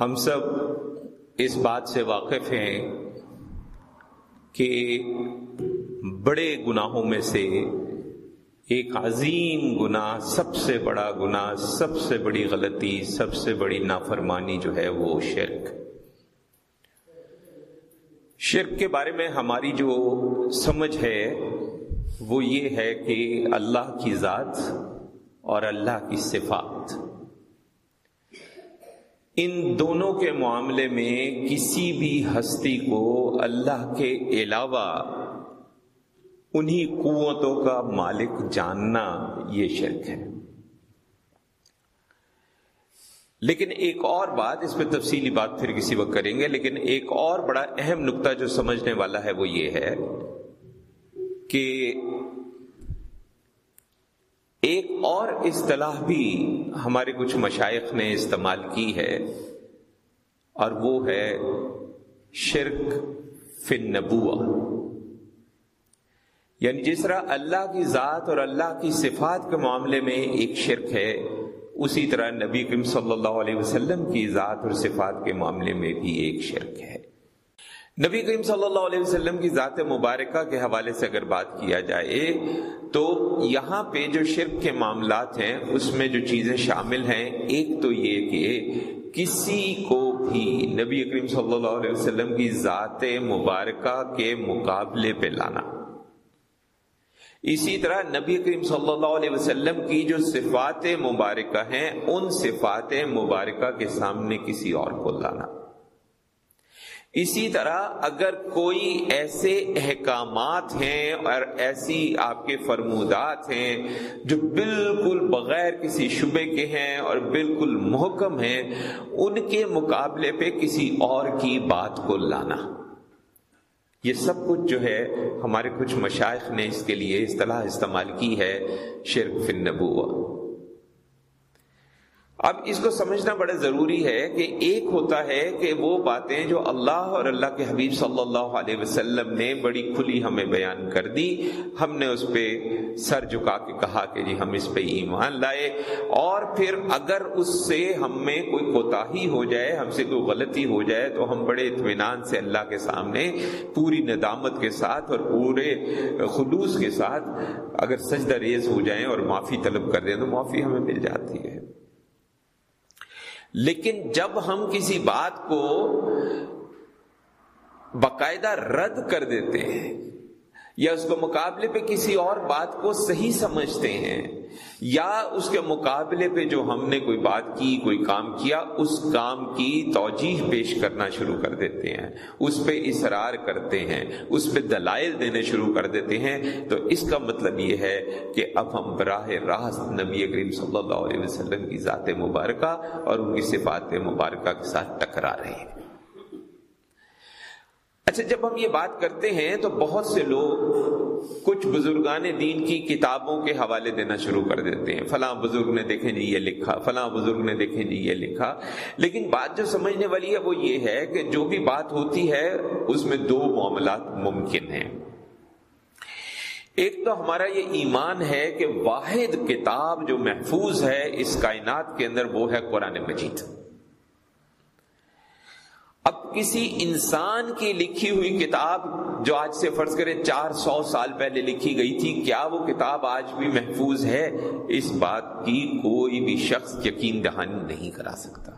ہم سب اس بات سے واقف ہیں کہ بڑے گناہوں میں سے ایک عظیم گناہ، سب سے بڑا گناہ، سب سے بڑی غلطی، سب سے بڑی نافرمانی جو ہے وہ شرک۔ شرک کے بارے میں ہماری جو سمجھ ہے وہ یہ ہے کہ اللہ کی ذات اور اللہ کی صفات۔ ان دونوں کے معاملے میں کسی بھی ہستی کو اللہ کے علاوہ انہی قوتوں کا مالک جاننا یہ شرک ہے۔ لیکن ایک اور بات، اس پہ تفصیلی بات پھر کسی وقت کریں گے، لیکن ایک اور بڑا اہم نقطہ جو سمجھنے والا ہے وہ یہ ہے کہ ایک اور اصطلاح بھی ہمارے کچھ مشائق نے استعمال کی ہے، اور وہ ہے شرک فن نبوا یعنی جس طرح اللہ کی ذات اور اللہ کی صفات کے معاملے میں ایک شرک ہے، اسی طرح نبی کریم صلی اللہ علیہ وسلم کی ذات اور صفات کے معاملے میں بھی ایک شرک ہے۔ نبی کریم صلی اللہ علیہ وسلم کی ذات مبارکہ کے حوالے سے اگر بات کیا جائے تو یہاں پہ جو شرک کے معاملات ہیں، اس میں جو چیزیں شامل ہیں، ایک تو یہ کہ کسی کو بھی نبی کریم صلی اللہ علیہ وسلم کی ذات مبارکہ کے مقابلے پہ لانا۔ اسی طرح نبی کریم صلی اللہ علیہ وسلم کی جو صفات مبارکہ ہیں، ان صفات مبارکہ کے سامنے کسی اور کو لانا۔ اسی طرح اگر کوئی ایسے احکامات ہیں اور ایسی آپ کے فرمودات ہیں جو بالکل بغیر کسی شبے کے ہیں اور بالکل محکم ہیں، ان کے مقابلے پہ کسی اور کی بات کو لانا۔ یہ سب کچھ جو ہے، ہمارے کچھ مشائق نے اس کے لیے اصطلاح استعمال کی ہے، شرک فن نبوہ اب اس کو سمجھنا بڑا ضروری ہے کہ ایک ہوتا ہے کہ وہ باتیں جو اللہ اور اللہ کے حبیب صلی اللہ علیہ وسلم نے بڑی کھلی ہمیں بیان کر دی، ہم نے اس پہ سر جھکا کے کہا کہ جی ہم اس پہ ایمان لائے، اور پھر اگر اس سے ہم میں کوئی کوتا ہو جائے، ہم سے کوئی غلطی ہو جائے، تو ہم بڑے اطمینان سے اللہ کے سامنے پوری ندامت کے ساتھ اور پورے خلوص کے ساتھ اگر سجدہ ریز ہو جائیں اور معافی طلب کر دیں تو معافی ہمیں مل جاتی ہے۔ لیکن جب ہم کسی بات کو باقاعدہ رد کر دیتے ہیں یا اس کو مقابلے پہ کسی اور بات کو صحیح سمجھتے ہیں، یا اس کے مقابلے پہ جو ہم نے کوئی بات کی، کوئی کام کیا، اس کام کی توجیح پیش کرنا شروع کر دیتے ہیں، اس پہ اصرار کرتے ہیں، اس پہ دلائل دینے شروع کر دیتے ہیں۔ تو اس کا مطلب یہ ہے کہ اب ہم براہ راست نبی کریم صلی اللہ علیہ وسلم کی ذات مبارکہ اور ان کی صفات مبارکہ کے ساتھ ٹکرا رہے ہیں۔ اچھا جب ہم یہ بات کرتے ہیں تو بہت سے لوگ کچھ بزرگان دین کی کتابوں کے حوالے دینا شروع کر دیتے ہیں۔ فلاں بزرگ نے دیکھیں جی یہ لکھا، فلاں بزرگ نے دیکھیں جی یہ لکھا۔ لیکن بات جو سمجھنے والی ہے وہ یہ ہے کہ جو بھی بات ہوتی ہے، اس میں دو معاملات ممکن ہیں۔ ایک تو ہمارا یہ ایمان ہے کہ واحد کتاب جو محفوظ ہے اس کائنات کے اندر وہ ہے قرآن مجید۔ اب کسی انسان کی لکھی ہوئی کتاب جو آج سے فرض کرے چار سو سال پہلے لکھی گئی تھی، کیا وہ کتاب آج بھی محفوظ ہے؟ اس بات کی کوئی بھی شخص یقین دہانی نہیں کرا سکتا۔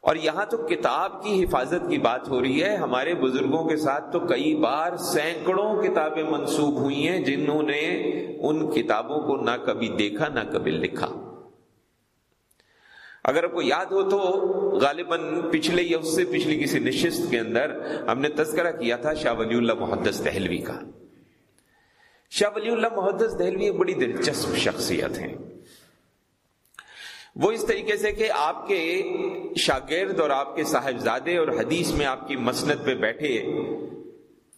اور یہاں تو کتاب کی حفاظت کی بات ہو رہی ہے۔ ہمارے بزرگوں کے ساتھ تو کئی بار سینکڑوں کتابیں منسوب ہوئی ہیں، جنہوں نے ان کتابوں کو نہ کبھی دیکھا، نہ کبھی لکھا۔ اگر آپ کو یاد ہو تو غالباً پچھلے یا اس سے پچھلی کسی نشست کے اندر ہم نے تذکرہ کیا تھا شاہ ولی اللہ محدث دہلوی کا۔ شاہ ولی اللہ محدث دہلوی ایک بڑی دلچسپ شخصیت ہیں۔ وہ اس طریقے سے کہ آپ کے شاگرد اور آپ کے صاحبزادے اور حدیث میں آپ کی مسنت پہ بیٹھے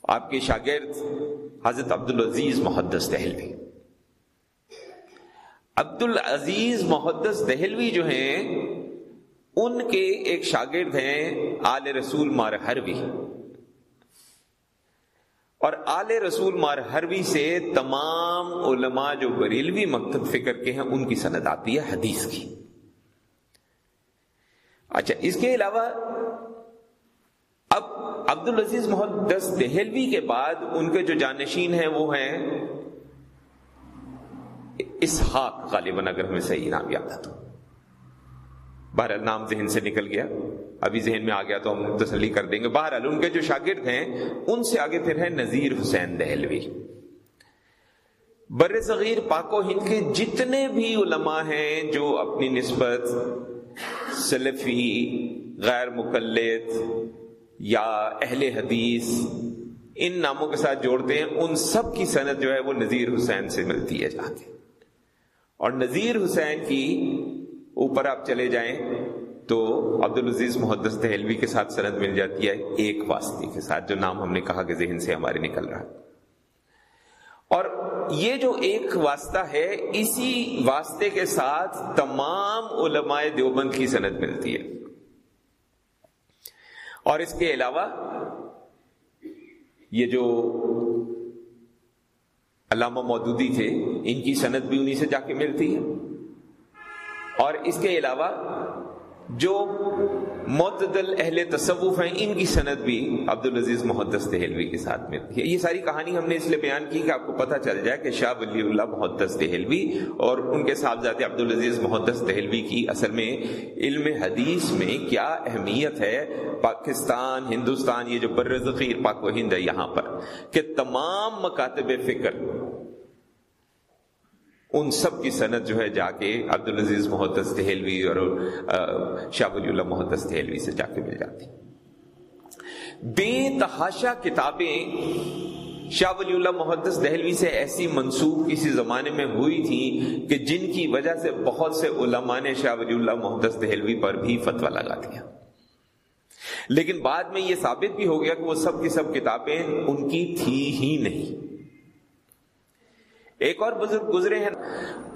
آپ کے شاگرد حضرت عبد العزیز محدث دہلوی۔ عبد العزیز محدث دہلوی جو ہیں، ان کے ایک شاگرد ہیں آل رسول مار ہروی اور آل رسول مار ہروی سے تمام علماء جو بریلوی مکتب فکر کے ہیں، ان کی سند آتی ہے حدیث کی۔ اچھا اس کے علاوہ اب عبد العزیز محدث دہلوی کے بعد ان کے جو جانشین ہیں، وہ ہیں اسحاق غالباً اگر ہمیں صحیح نام یاد ہے تو۔ بہرحال نام ذہن سے نکل گیا۔ ابھی ذہن میں آ گیا تو ہم تسلی کر دیں گے۔ بہرحال ان کے جو شاگرد ہیں، ان سے آگے پھر ہے نذیر حسین دہلوی۔ بر صغیر پاک و ہند کے جتنے بھی علماء ہیں جو اپنی نسبت سلفی، غیر مقلد یا اہل حدیث، ان ناموں کے ساتھ جوڑتے ہیں، ان سب کی صنعت جو ہے وہ نذیر حسین سے ملتی ہے جا کے اور نذیر حسین کی اوپر آپ چلے جائیں تو عبد العزیز محدث دہلوی کے ساتھ سند مل جاتی ہے ایک واسطے کے ساتھ، جو نام ہم نے کہا کہ ذہن سے ہمارے نکل رہا اور یہ جو ایک واسطہ ہے، اسی واسطے کے ساتھ تمام علماء دیوبند کی سند ملتی ہے۔ اور اس کے علاوہ یہ جو علامہ مودودی تھے، ان کی سند بھی انہی سے جا کے ملتی ہے۔ اور اس کے علاوہ جو معتدل اہل تصوف ہیں، ان کی صنعت بھی عبد العزیز محدث دہلوی کے ساتھ ملتی ہے یہ ساری کہانی ہم نے اس لیے بیان کی کہ آپ کو پتہ چل جائے کہ شاہ ولی اللہ محدث دہلوی اور ان کے صاحبزاد عبد العزیز محدث دہلوی کی اصل میں علم حدیث میں کیا اہمیت ہے۔ پاکستان، ہندوستان، یہ جو بر ذخیر پاک و ہند ہے یہاں پر کہ تمام مکاتب فکر ان سب کی صنعت جو ہے جا کے عبد العزیز دہلوی اور شاہ ولی اللہ محدث دہلوی سے جا کے مل جاتی۔ بے تحاشا کتابیں شاہ ولی اللہ محدث دہلوی سے ایسی منسوخ کسی زمانے میں ہوئی تھی کہ جن کی وجہ سے بہت سے علماء نے شاہ ولی اللہ محدث دہلوی پر بھی فتویٰ لگا دیا۔ لیکن بعد میں یہ ثابت بھی ہو گیا کہ وہ سب کی سب کتابیں ان کی تھی ہی نہیں۔ ایک اور بزرگ گزرے ہیں۔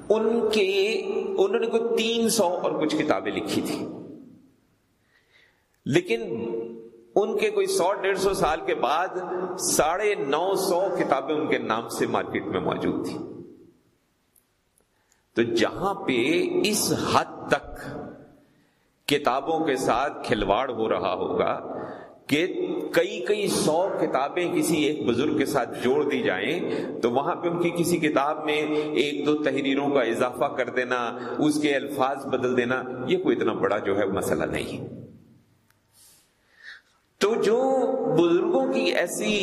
ان کے، انہوں نے کوئی تین سو اور کچھ کتابیں لکھی تھی لیکن ان کے کوئی سو ڈیڑھ سو سال کے بعد ساڑھے نو سو کتابیں ان کے نام سے مارکیٹ میں موجود تھی تو جہاں پہ اس حد تک کتابوں کے ساتھ کھلواڑ ہو رہا ہوگا کہ کئی کئی سو کتابیں کسی ایک بزرگ کے ساتھ جوڑ دی جائیں، تو وہاں پہ ان کی کسی کتاب میں ایک دو تحریروں کا اضافہ کر دینا، اس کے الفاظ بدل دینا، یہ کوئی اتنا بڑا جو ہے مسئلہ نہیں تو جو بزرگوں کی ایسی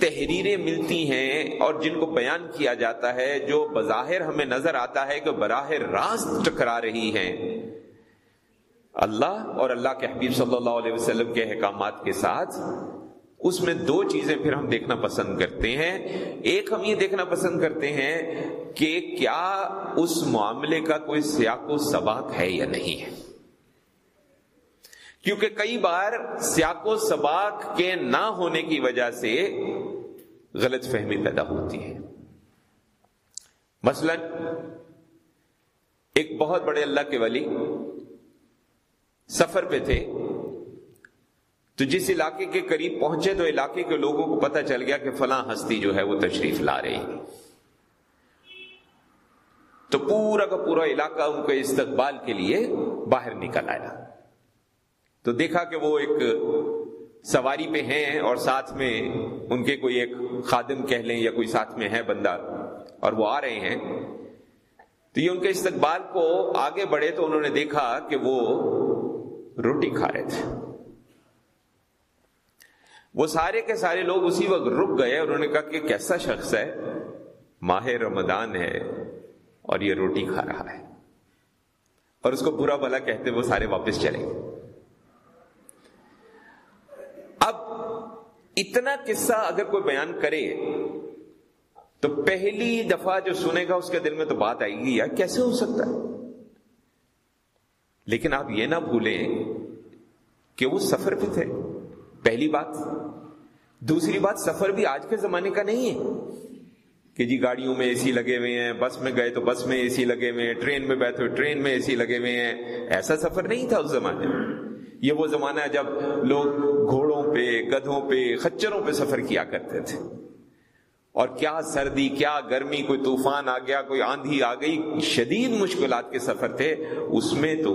تحریریں ملتی ہیں اور جن کو بیان کیا جاتا ہے، جو بظاہر ہمیں نظر آتا ہے کہ براہ راست ٹکرا رہی ہیں اللہ اور اللہ کے حبیب صلی اللہ علیہ وسلم کے احکامات کے ساتھ اس میں دو چیزیں پھر ہم دیکھنا پسند کرتے ہیں۔ ایک ہم یہ دیکھنا پسند کرتے ہیں کہ کیا اس معاملے کا کوئی سیاق و سباق ہے یا نہیں ہے۔ کیونکہ کئی بار سیاق و سباق کے نہ ہونے کی وجہ سے غلط فہمی پیدا ہوتی ہے۔ مثلا ایک بہت بڑے اللہ کے ولی سفر پہ تھے۔ تو جس علاقے کے قریب پہنچے تو علاقے کے لوگوں کو پتہ چل گیا کہ فلاں ہستی جو ہے وہ تشریف لا رہی تو پورا کا پورا علاقہ ان کے استقبال کے لیے باہر نکل آیا۔ تو دیکھا کہ وہ ایک سواری پہ ہیں اور ساتھ میں ان کے کوئی ایک خادم کہہ لیں یا کوئی ساتھ میں ہے بندہ اور وہ آ رہے ہیں۔ تو یہ ان کے استقبال کو آگے بڑھے تو انہوں نے دیکھا کہ وہ روٹی کھا رہے تھے۔ وہ سارے کے سارے لوگ اسی وقت رک گئے انہوں نے کہا کہ کیسا شخص ہے؟ ماہ رمضان ہے اور یہ روٹی کھا رہا ہے۔ اور اس کو برا بلا کہتے وہ سارے واپس چلے گئے۔ اب اتنا قصہ اگر کوئی بیان کرے تو پہلی دفعہ جو سنے گا اس کے دل میں تو بات آئے گی، یار کیسے ہو سکتا ہے؟ لیکن آپ یہ نہ بھولیں کہ وہ سفر پہ تھے۔ پہلی بات۔ دوسری بات، سفر بھی آج کے زمانے کا نہیں ہے کہ جی گاڑیوں میں اے سی لگے ہوئے ہیں، بس میں گئے تو بس میں اے سی لگے ہوئے ہیں، ٹرین میں بیٹھے ٹرین میں اے سی لگے ہوئے ہیں۔ ایسا سفر نہیں تھا اس زمانے میں۔ یہ وہ زمانہ ہے جب لوگ گھوڑوں پہ، گدھوں پہ، خچروں پہ سفر کیا کرتے تھے۔ اور کیا سردی، کیا گرمی، کوئی طوفان آ گیا، کوئی آندھی آ گئی، شدید مشکلات کے سفر تھے، اس میں تو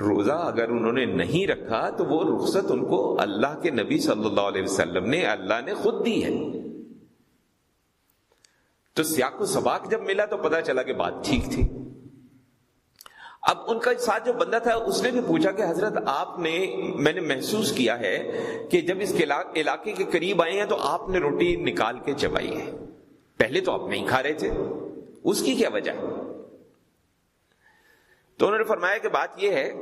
روزہ اگر انہوں نے نہیں رکھا تو وہ رخصت ان کو اللہ کے نبی صلی اللہ علیہ وسلم نے، اللہ نے خود دی ہے۔ تو سیاق و سباق جب ملا تو پتا چلا کہ بات ٹھیک تھی۔ اب ان کا ساتھ جو بندہ تھا، اس نے بھی پوچھا کہ حضرت آپ نے، میں نے محسوس کیا ہے کہ جب اس علاقے کے قریب آئے ہیں تو آپ نے روٹی نکال کے چبائی ہے۔ پہلے تو آپ نہیں کھا رہے تھے۔ اس کی کیا وجہ؟ تو انہوں نے فرمایا کہ بات یہ ہے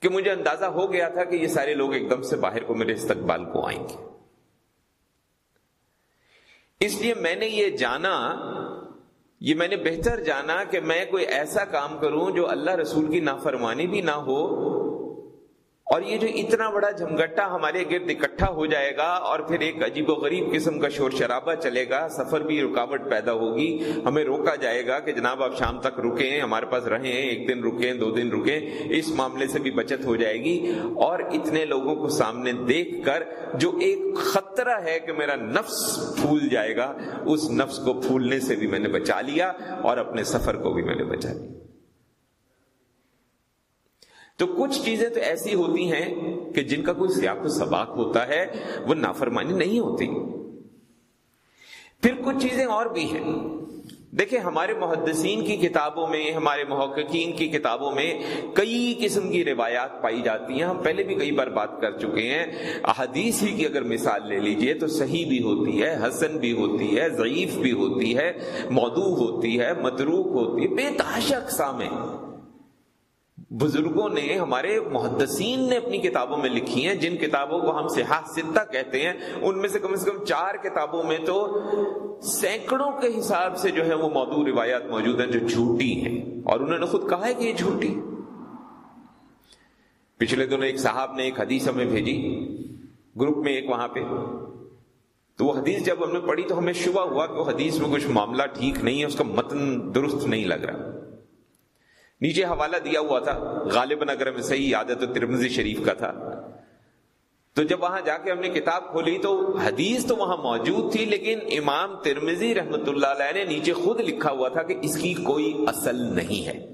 کہ مجھے اندازہ ہو گیا تھا کہ یہ سارے لوگ ایک دم سے باہر کو میرے استقبال کو آئیں گے۔ اس لیے میں نے یہ جانا یہ میں نے بہتر جانا کہ میں کوئی ایسا کام کروں جو اللہ رسول کی نافرمانی بھی نہ ہو اور یہ جو اتنا بڑا جھمگٹا ہمارے گرد اکٹھا ہو جائے گا اور پھر ایک عجیب و غریب قسم کا شور شرابہ چلے گا، سفر بھی رکاوٹ پیدا ہوگی، ہمیں روکا جائے گا کہ جناب آپ شام تک رکیں، ہمارے پاس رہیں، ایک دن رکیں، دو دن رکیں، اس معاملے سے بھی بچت ہو جائے گی۔ اور اتنے لوگوں کو سامنے دیکھ کر جو ایک خطرہ ہے کہ میرا نفس پھول جائے گا، اس نفس کو پھولنے سے بھی میں نے بچا لیا اور اپنے سفر کو بھی میں نے بچا لیا۔ تو کچھ چیزیں تو ایسی ہوتی ہیں کہ جن کا کوئی سیاق و سباق ہوتا ہے، وہ نافرمانی نہیں ہوتی۔ پھر کچھ چیزیں اور بھی ہیں۔ دیکھیں، ہمارے محدثین کی کتابوں میں، ہمارے محققین کی کتابوں میں کئی قسم کی روایات پائی جاتی ہیں۔ ہم پہلے بھی کئی بار بات کر چکے ہیں۔ احادیث ہی کی اگر مثال لے لیجیے تو صحیح بھی ہوتی ہے، حسن بھی ہوتی ہے، ضعیف بھی ہوتی ہے مودو ہوتی ہے، متروک ہوتی ہے، بے تحاشا اقسام ہے بزرگوں نے ہمارے محدثین نے اپنی کتابوں میں لکھی ہیں، جن کتابوں کو ہم سیاحت ستہ کہتے ہیں، ان میں سے کم سے کم چار کتابوں میں تو سینکڑوں کے حساب سے جو ہے وہ موضوع روایات موجود ہیں جو جھوٹی ہیں۔ اور انہوں نے خود کہا ہے کہ یہ جھوٹی۔ پچھلے دنوں ایک صاحب نے ایک حدیث ہمیں بھیجی، گروپ میں ایک وہاں پہ۔ تو وہ حدیث جب ہم نے پڑھی تو ہمیں شبہ ہوا کہ وہ حدیث میں کچھ معاملہ ٹھیک نہیں ہے، اس کا متن درست نہیں لگ رہا۔ نیچے حوالہ دیا ہوا تھا غالباً اگر ہمیں صحیح عادت ترمزی شریف کا تھا۔ تو جب وہاں جا کے ہم نے کتاب کھولی تو حدیث تو وہاں موجود تھی، لیکن امام ترمزی رحمت اللہ علیہ نے نیچے خود لکھا ہوا تھا کہ اس کی کوئی اصل نہیں ہے۔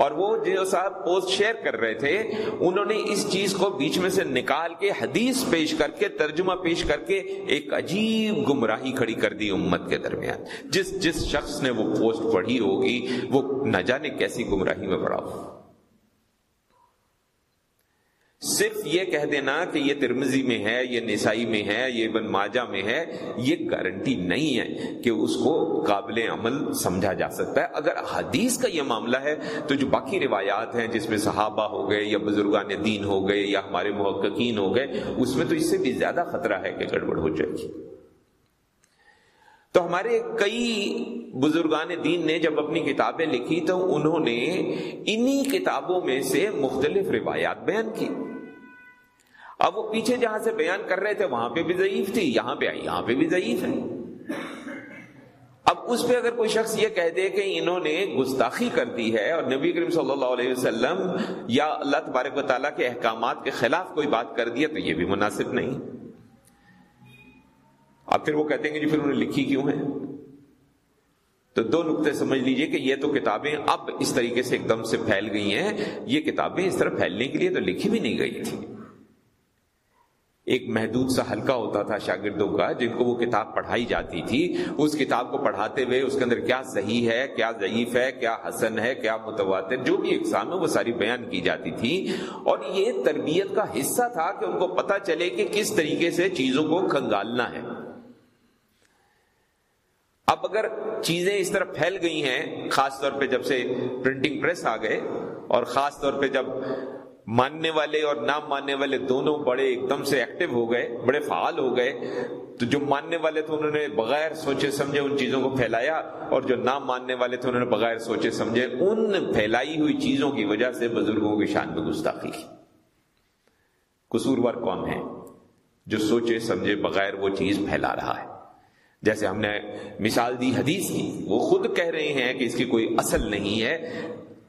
اور وہ جو صاحب پوسٹ شیئر کر رہے تھے، انہوں نے اس چیز کو بیچ میں سے نکال کے حدیث پیش کر کے، ترجمہ پیش کر کے ایک عجیب گمراہی کھڑی کر دی امت کے درمیان۔ جس جس شخص نے وہ پوسٹ پڑھی ہوگی، وہ نہ جانے کیسی گمراہی میں پڑا ہو۔ صرف یہ کہہ دینا کہ یہ ترمزی میں ہے، یہ نسائی میں ہے، یہ بن ماجہ میں ہے، یہ گارنٹی نہیں ہے کہ اس کو قابل عمل سمجھا جا سکتا ہے۔ اگر حدیث کا یہ معاملہ ہے، تو جو باقی روایات ہیں، جس میں صحابہ ہو گئے یا بزرگان دین ہو گئے یا ہمارے محققین ہو گئے، اس میں تو اس سے بھی زیادہ خطرہ ہے کہ گڑبڑ ہو جائے۔ گی تو ہمارے کئی بزرگان دین نے جب اپنی کتابیں لکھی تو انہوں نے انہی کتابوں میں سے مختلف روایات بیان کی۔ اب وہ پیچھے جہاں سے بیان کر رہے تھے وہاں پہ بھی ضعیف تھی، یہاں پہ آئی، یہاں پہ بھی ضعیف ہے۔ اب اس پہ اگر کوئی شخص یہ کہہ دے کہ انہوں نے گستاخی کر دی ہے اور نبی کریم صلی اللہ علیہ وسلم یا اللہ تبارک و تعالیٰ کے احکامات کے خلاف کوئی بات کر دی ہے تو یہ بھی مناسب نہیں۔ اب پھر وہ کہتے ہیں کہ جی پھر انہوں نے لکھی کیوں ہے؟ تو دو نقطے سمجھ لیجیے کہ یہ تو کتابیں اب اس طریقے سے ایک دم سے پھیل گئی ہیں۔ یہ کتابیں اس طرح پھیلنے کے لیے تو لکھی بھی نہیں گئی تھی ایک محدود سا حلقہ ہوتا تھا شاگردوں کا جن کو وہ کتاب پڑھائی جاتی تھی۔ اس کتاب کو پڑھاتے ہوئے اس کے اندر کیا صحیح ہے، کیا ضعیف ہے، کیا حسن ہے، کیا متواتر، جو بھی اقسام ہے وہ ساری بیان کی جاتی تھی۔ اور یہ تربیت کا حصہ تھا کہ ان کو پتا چلے کہ کس طریقے سے چیزوں کو کنگالنا ہے۔ اب اگر چیزیں اس طرح پھیل گئی ہیں، خاص طور پہ جب سے پرنٹنگ پریس آ گئے، اور خاص طور پہ جب ماننے والے اور نہ ماننے والے دونوں بڑے ایک دم سے ایکٹیو ہو گئے، بڑے فعال ہو گئے، تو جو ماننے والے تھے انہوں نے بغیر سوچے سمجھے ان چیزوں کو پھیلایا، اور جو نہ ماننے والے تھے انہوں نے بغیر سوچے سمجھے ان پھیلائی ہوئی چیزوں کی وجہ سے بزرگوں کی شان میں گستاخی کی۔ قصوروار کون ہے جو سوچے سمجھے بغیر وہ چیز پھیلا رہا ہے۔ جیسے ہم نے مثال دی حدیث کی، وہ خود کہہ رہے ہیں کہ اس کی کوئی اصل نہیں ہے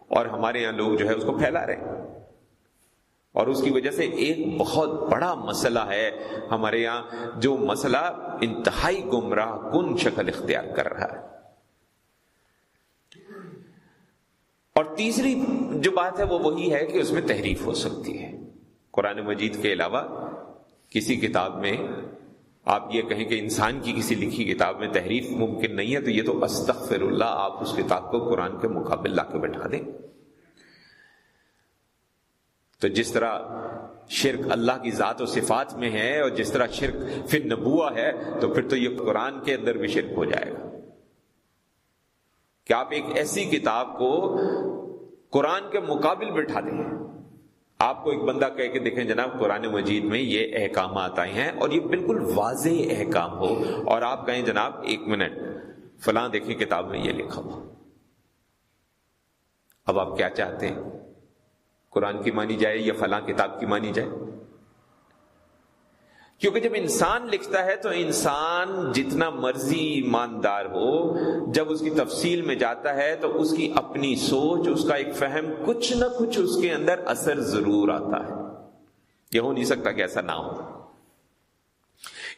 اور ہمارے یہاں لوگ جو ہے اس کو پھیلا رہے ہیں۔ اور اس کی وجہ سے ایک بہت بڑا مسئلہ ہے ہمارے یہاں جو مسئلہ انتہائی گمراہ کن شکل اختیار کر رہا ہے۔ اور تیسری جو بات ہے وہ وہی ہے کہ اس میں تحریف ہو سکتی ہے۔ قرآن مجید کے علاوہ کسی کتاب میں آپ یہ کہیں کہ انسان کی کسی لکھی کتاب میں تحریف ممکن نہیں ہے، تو یہ تو استغفر اللہ آپ اس کتاب کو قرآن کے مقابل لا کے بیٹھا دیں۔ تو جس طرح شرک اللہ کی ذات و صفات میں ہے اور جس طرح شرک پھر نبوا ہے، تو پھر تو یہ قرآن کے اندر بھی شرک ہو جائے گا۔ کہ آپ ایک ایسی کتاب کو قرآن کے مقابل بٹھا دیں۔ آپ کو ایک بندہ کہہ کے دیکھیں جناب، قرآن مجید میں یہ احکامات آئے ہیں اور یہ بالکل واضح احکام ہو۔ اور آپ کہیں جناب، ایک منٹ، فلاں دیکھیں کتاب میں یہ لکھا ہو اب آپ کیا چاہتے ہیں؟ قرآن کی مانی جائے یا فلاں کتاب کی مانی جائے؟ کیونکہ جب انسان لکھتا ہے تو انسان جتنا مرضی ایماندار ہو، جب اس کی تفصیل میں جاتا ہے تو اس کی اپنی سوچ، اس کا ایک فہم کچھ نہ کچھ اس کے اندر اثر ضرور آتا ہے۔ یہ ہو نہیں سکتا کہ ایسا نہ ہو۔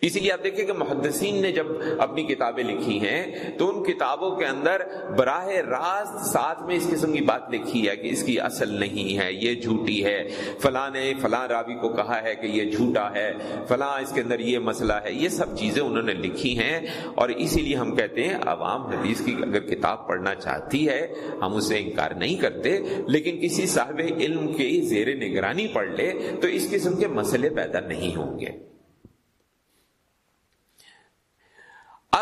اسی لیے آپ دیکھیں کہ محدثین نے جب اپنی کتابیں لکھی ہیں تو ان کتابوں کے اندر براہ راست ساتھ میں اس قسم کی بات لکھی ہے کہ اس کی اصل نہیں ہے، یہ جھوٹی ہے، فلاں نے فلاں راوی کو کہا ہے کہ یہ جھوٹا ہے، فلاں اس کے اندر یہ مسئلہ ہے، یہ سب چیزیں انہوں نے لکھی ہیں اور اسی لیے ہم کہتے ہیں عوام حدیث کی اگر کتاب پڑھنا چاہتی ہے، ہم اسے انکار نہیں کرتے، لیکن کسی صاحب علم کے زیر نگرانی پڑھ لے تو اس قسم کے مسئلے پیدا نہیں ہوں گے۔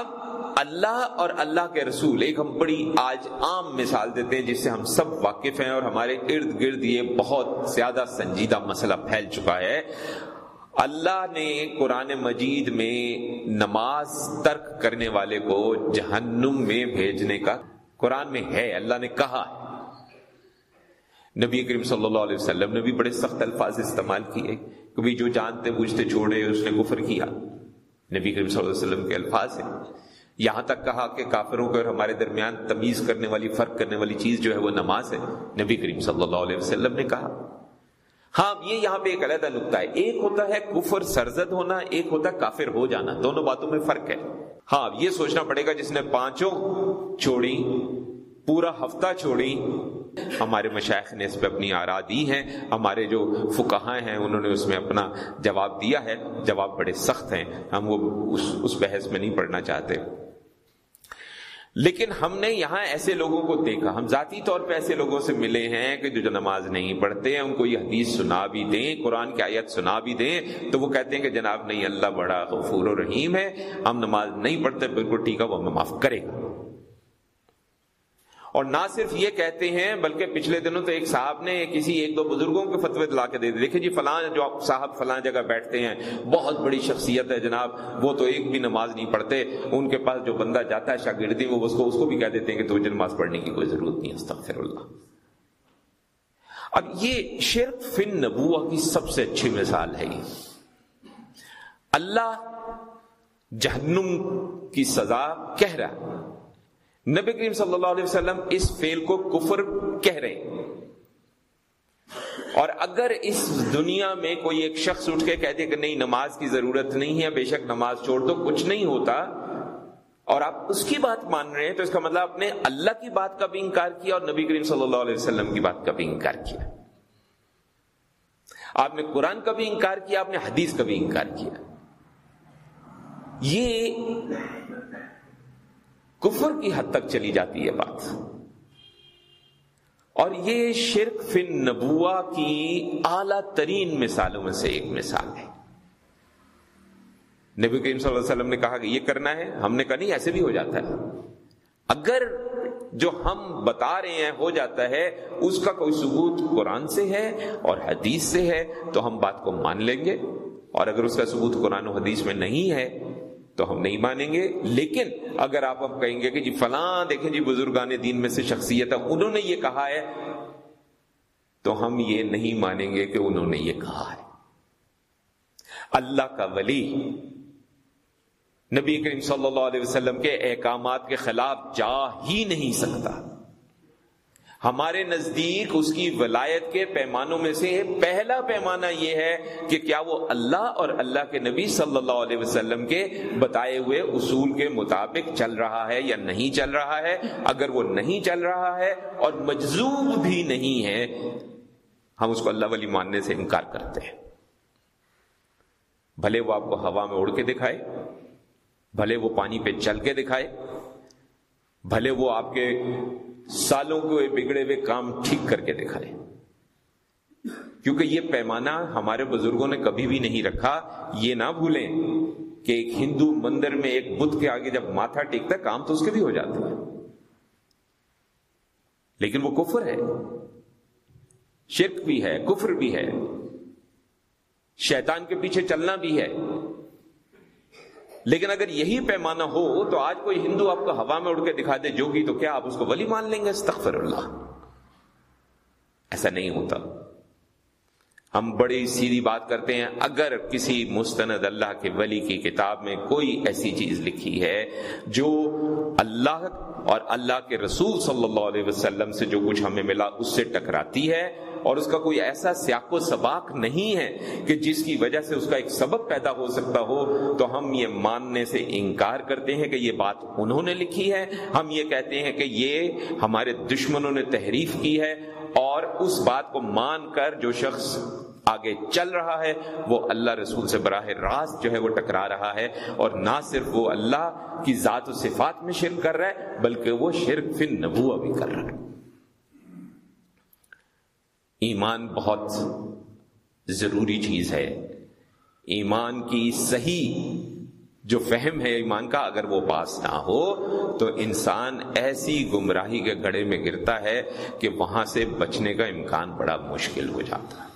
اب اللہ اور اللہ کے رسول ایک ہم بڑی آج عام مثال دیتے ہیں جس سے ہم سب واقف ہیں اور ہمارے ارد گرد یہ بہت زیادہ سنجیدہ مسئلہ پھیل چکا ہے۔ اللہ نے قرآن مجید میں نماز ترک کرنے والے کو جہنم میں بھیجنے کا قرآن میں ہے، اللہ نے کہا نبی کریم صلی اللہ علیہ وسلم نے بھی بڑے سخت الفاظ استعمال کیے کبھی جو جانتے بوجھتے چھوڑے، اس نے کفر کیا۔ نبی کریم صلی اللہ علیہ وسلم کے الفاظ ہیں۔ یہاں تک کہا کہ کافروں کے اور ہمارے درمیان تمیز کرنے والی، فرق کرنے والی چیز جو ہے وہ نماز ہے، نبی کریم صلی اللہ علیہ وسلم نے کہا۔ ہاں یہ یہاں پہ ایک علیحدہ نقطہ ہے۔ ایک ہوتا ہے کفر سرزد ہونا، ایک ہوتا ہے کافر ہو جانا۔ دونوں باتوں میں فرق ہے۔ ہاں یہ سوچنا پڑے گا جس نے پانچوں چھوڑی پورا ہفتہ چھوڑی ہمارے مشائق نے اس پہ اپنی آرا دی ہیں۔ ہمارے جو فکہ ہیں، انہوں نے اس میں اپنا جواب دیا ہے۔ جواب بڑے سخت ہیں۔ ہم وہ اس اس بحث میں نہیں پڑھنا چاہتے۔ لیکن ہم نے یہاں ایسے لوگوں کو دیکھا۔ ہم ذاتی طور پہ ایسے لوگوں سے ملے ہیں کہ جو جو نماز نہیں پڑھتے ہیں، ان کو یہ حدیث سنا بھی دیں، قرآن کی آیت سنا بھی دیں، تو وہ کہتے ہیں کہ جناب نہیں، اللہ بڑا غفور و رحیم ہے۔ ہم نماز نہیں پڑھتے، بالکل ٹھیک ہے، وہ ہمیں معاف کرے گا اور نہ صرف یہ کہتے ہیں، بلکہ پچھلے دنوں تو ایک صاحب نے کسی ایک دو بزرگوں کے فتوے لا کے دے دیکھیں جی فلاں جو صاحب فلاں جگہ بیٹھتے ہیں، بہت بڑی شخصیت ہے جناب۔ وہ تو ایک بھی نماز نہیں پڑھتے۔ ان کے پاس جو بندہ جاتا ہے شاگردی، وہ اس کو اس کو بھی کہہ دیتے ہیں کہ تو نماز پڑھنے کی کوئی ضرورت نہیں، استغفر اللہ۔ اب یہ شرک فن نبوہ کی سب سے اچھی مثال ہے اللہ جہنم کی سزا کہہ رہا نبی کریم صلی اللہ علیہ وسلم اس فیل کو کفر کہہ رہے ہیں۔ اور اگر اس دنیا میں کوئی ایک شخص اٹھ کے کہتے کہ نہیں، نماز کی ضرورت نہیں ہے، بے شک نماز چھوڑ تو کچھ نہیں ہوتا، اور آپ اس کی بات مان رہے ہیں تو اس کا مطلب آپ نے اللہ کی بات کا بھی انکار کیا اور نبی کریم صلی اللہ علیہ وسلم کی بات کا بھی انکار کیا۔ آپ نے قرآن کا بھی انکار کیا، آپ نے حدیث کا بھی انکار کیا۔ یہ کفر کی حد تک چلی جاتی ہے بات۔ اور یہ شرک فن نبوا کی اعلی ترین مثالوں میں سے ایک مثال ہے۔ نبی کریم صلی اللہ علیہ وسلم نے کہا کہ یہ کرنا ہے، ہم نے کہا نہیں، ایسے بھی ہو جاتا ہے۔ اگر جو ہم بتا رہے ہیں ہو جاتا ہے، اس کا کوئی ثبوت قرآن سے ہے اور حدیث سے ہے، تو ہم بات کو مان لیں گے۔ اور اگر اس کا ثبوت قرآن و حدیث میں نہیں ہے تو ہم نہیں مانیں گے۔ لیکن اگر آپ اب کہیں گے کہ جی فلاں دیکھیں جی بزرگان دین میں سے شخصیت ہے، انہوں نے یہ کہا ہے، تو ہم یہ نہیں مانیں گے کہ انہوں نے یہ کہا ہے۔ اللہ کا ولی نبی کریم صلی اللہ علیہ وسلم کے احکامات کے خلاف جا ہی نہیں سکتا۔ ہمارے نزدیک اس کی ولایت کے پیمانوں میں سے پہلا پیمانہ یہ ہے کہ کیا وہ اللہ اور اللہ کے نبی صلی اللہ علیہ وسلم کے بتائے ہوئے اصول کے مطابق چل رہا ہے یا نہیں چل رہا ہے؟ اگر وہ نہیں چل رہا ہے اور مجزوب بھی نہیں ہے، ہم اس کو اللہ ولی ماننے سے انکار کرتے ہیں۔ بھلے وہ آپ کو ہوا میں اڑ کے دکھائے، بھلے وہ پانی پہ چل کے دکھائے، بھلے وہ آپ کے سالوں کو بگڑے ہوئے کام ٹھیک کر کے دکھائے۔ کیونکہ یہ پیمانہ ہمارے بزرگوں نے کبھی بھی نہیں رکھا۔ یہ نہ بھولیں کہ ایک ہندو مندر میں ایک بدھ کے آگے جب ماتھا ٹیکتا ہے، کام تو اس کے بھی ہو جاتے ہیں لیکن وہ کفر ہے۔ شرک بھی ہے، کفر بھی ہے۔ شیطان کے پیچھے چلنا بھی ہے۔ لیکن اگر یہی پیمانہ ہو تو آج کوئی ہندو آپ کو ہوا میں اڑ کے دکھا دے جوگی تو کیا آپ اس کو ولی مان لیں گے؟ استغفر اللہ۔ ایسا نہیں ہوتا۔ ہم بڑی سیدھی بات کرتے ہیں، اگر کسی مستند اللہ کے ولی کی کتاب میں کوئی ایسی چیز لکھی ہے جو اللہ اور اللہ کے رسول صلی اللہ علیہ وسلم سے جو کچھ ہمیں ملا، اس سے ٹکراتی ہے اور اس کا کوئی ایسا سیاق و سباق نہیں ہے کہ جس کی وجہ سے اس کا ایک سبب پیدا ہو سکتا ہو، تو ہم یہ ماننے سے انکار کرتے ہیں کہ یہ بات انہوں نے لکھی ہے۔ ہم یہ کہتے ہیں کہ یہ ہمارے دشمنوں نے تحریف کی ہے اور اس بات کو مان کر جو شخص آگے چل رہا ہے، وہ اللہ رسول سے براہ راست جو ہے وہ ٹکرا رہا ہے۔ اور نہ صرف وہ اللہ کی ذات و صفات میں شرک کر رہا ہے، بلکہ وہ شرک فن نبوہ بھی کر رہا ہے۔ ایمان بہت ضروری چیز ہے۔ ایمان کی صحیح جو فہم ہے، ایمان کا اگر وہ پاس نہ ہو، تو انسان ایسی گمراہی کے گڑے میں گرتا ہے کہ وہاں سے بچنے کا امکان بڑا مشکل ہو جاتا ہے۔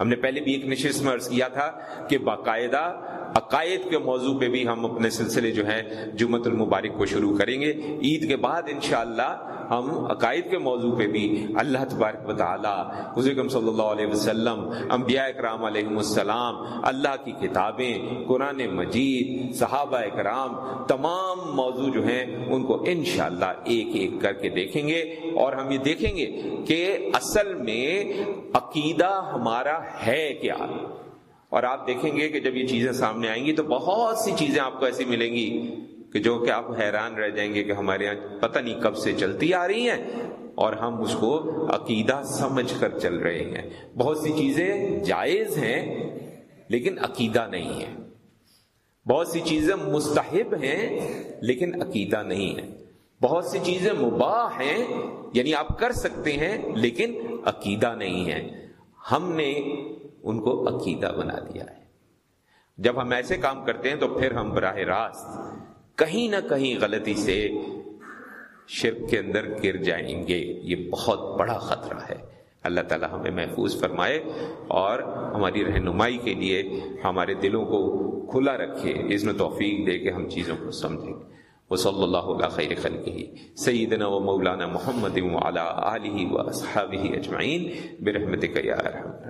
ہم نے پہلے بھی ایک نشست میں عرض کیا تھا کہ باقاعدہ عقائد کے موضوع پہ بھی ہم اپنے سلسلے جو ہے جمعت المبارک کو شروع کریں گے۔ عید کے بعد انشاءاللہ ہم عقائد کے موضوع پہ بھی اللہ تبارک و تعالی حضرت صلی اللہ علیہ وسلم، انبیاء اکرام علیہ السلام، اللہ کی کتابیں، قرآن مجید، صحابہ اکرام، تمام موضوع جو ہیں ان کو انشاءاللہ ایک ایک کر کے دیکھیں گے۔ اور ہم یہ دیکھیں گے کہ اصل میں عقیدہ ہمارا ہے کیا؟ اور آپ دیکھیں گے کہ جب یہ چیزیں سامنے آئیں گی تو بہت سی چیزیں آپ کو ایسی ملیں گی کہ جو کہ آپ حیران رہ جائیں گے کہ ہمارے یہاں پتہ نہیں کب سے چلتی آ رہی ہیں اور ہم اس کو عقیدہ سمجھ کر چل رہے ہیں۔ بہت سی چیزیں جائز ہیں لیکن عقیدہ نہیں ہے بہت سی چیزیں مستحب ہیں لیکن عقیدہ نہیں ہے بہت سی چیزیں مباح ہیں یعنی آپ کر سکتے ہیں لیکن عقیدہ نہیں ہے۔ ہم نے ان کو عقیدہ بنا دیا ہے۔ جب ہم ایسے کام کرتے ہیں تو پھر ہم براہ راست کہیں نہ کہیں غلطی سے شرک کے اندر گر جائیں گے۔ یہ بہت بڑا خطرہ ہے۔ اللہ تعالی ہمیں محفوظ فرمائے اور ہماری رہنمائی کے لیے ہمارے دلوں کو کھلا رکھے۔ عزم توفیق دے کے ہم چیزوں کو سمجھیں۔ وہ صلی اللہ علیہ خیر خلقہ۔ سیدنا و مولانا محمد و علی آلہ و اصحابہ اجمعین۔ برحمتک یا رحمت